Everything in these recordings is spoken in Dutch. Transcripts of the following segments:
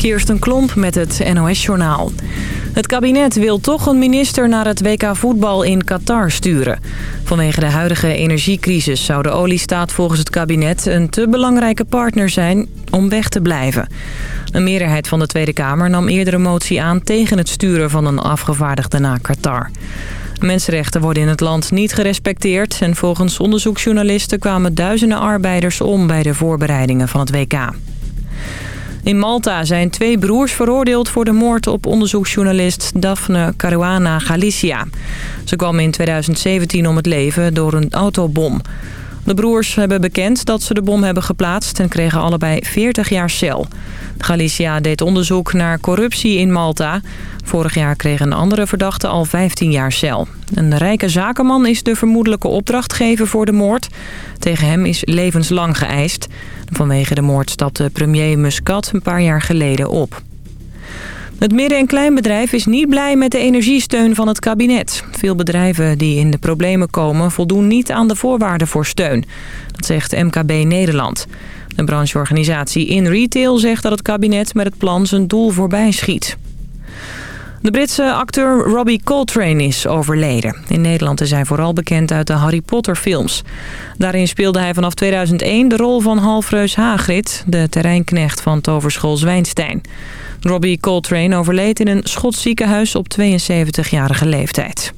Kirsten Klomp met het NOS-journaal. Het kabinet wil toch een minister naar het WK voetbal in Qatar sturen. Vanwege de huidige energiecrisis zou de oliestaat volgens het kabinet... een te belangrijke partner zijn om weg te blijven. Een meerderheid van de Tweede Kamer nam eerder een motie aan... tegen het sturen van een afgevaardigde naar Qatar. Mensenrechten worden in het land niet gerespecteerd... en volgens onderzoeksjournalisten kwamen duizenden arbeiders om... bij de voorbereidingen van het WK. In Malta zijn twee broers veroordeeld voor de moord op onderzoeksjournalist Daphne Caruana Galicia. Ze kwam in 2017 om het leven door een autobom. De broers hebben bekend dat ze de bom hebben geplaatst en kregen allebei 40 jaar cel. Galicia deed onderzoek naar corruptie in Malta. Vorig jaar kreeg een andere verdachte al 15 jaar cel. Een rijke zakenman is de vermoedelijke opdrachtgever voor de moord. Tegen hem is levenslang geëist. Vanwege de moord stapte premier Muscat een paar jaar geleden op. Het midden- en kleinbedrijf is niet blij met de energiesteun van het kabinet. Veel bedrijven die in de problemen komen voldoen niet aan de voorwaarden voor steun. Dat zegt MKB Nederland. De brancheorganisatie In Retail zegt dat het kabinet met het plan zijn doel voorbij schiet. De Britse acteur Robbie Coltrane is overleden. In Nederland is hij vooral bekend uit de Harry Potter films. Daarin speelde hij vanaf 2001 de rol van Halfreus Hagrid... de terreinknecht van toverschool Zwijnstein. Robbie Coltrane overleed in een Schots ziekenhuis op 72-jarige leeftijd.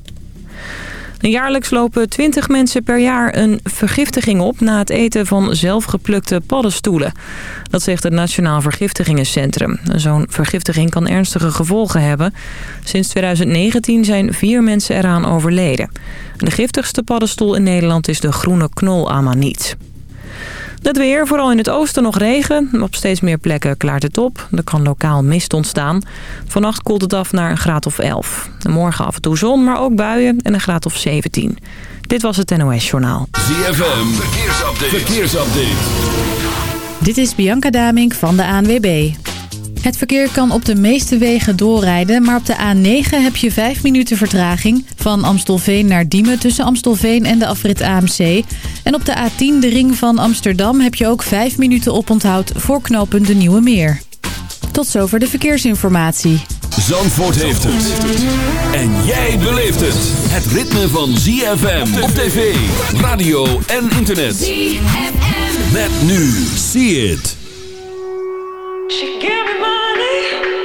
Jaarlijks lopen 20 mensen per jaar een vergiftiging op... na het eten van zelfgeplukte paddenstoelen. Dat zegt het Nationaal Vergiftigingencentrum. Zo'n vergiftiging kan ernstige gevolgen hebben. Sinds 2019 zijn vier mensen eraan overleden. De giftigste paddenstoel in Nederland is de groene knolamaniet. Het weer, vooral in het oosten nog regen. Op steeds meer plekken klaart het op. Er kan lokaal mist ontstaan. Vannacht koelt het af naar een graad of 11. Morgen af en toe zon, maar ook buien en een graad of 17. Dit was het NOS Journaal. ZFM, verkeersupdate. verkeersupdate. Dit is Bianca Damink van de ANWB. Het verkeer kan op de meeste wegen doorrijden, maar op de A9 heb je 5 minuten vertraging. Van Amstelveen naar Diemen tussen Amstelveen en de afrit AMC. En op de A10, de ring van Amsterdam, heb je ook 5 minuten oponthoud voor knooppunt de Nieuwe Meer. Tot zover de verkeersinformatie. Zandvoort heeft het. En jij beleeft het. Het ritme van ZFM op tv, radio en internet. ZFM. Met nu. See it. She gave me money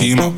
Timo.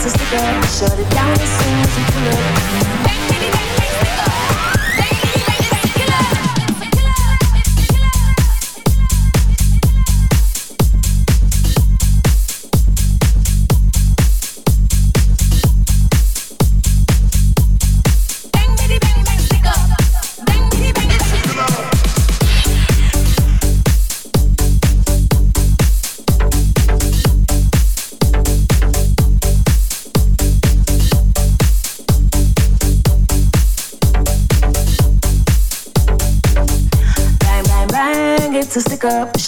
Sticker. Shut it down as soon.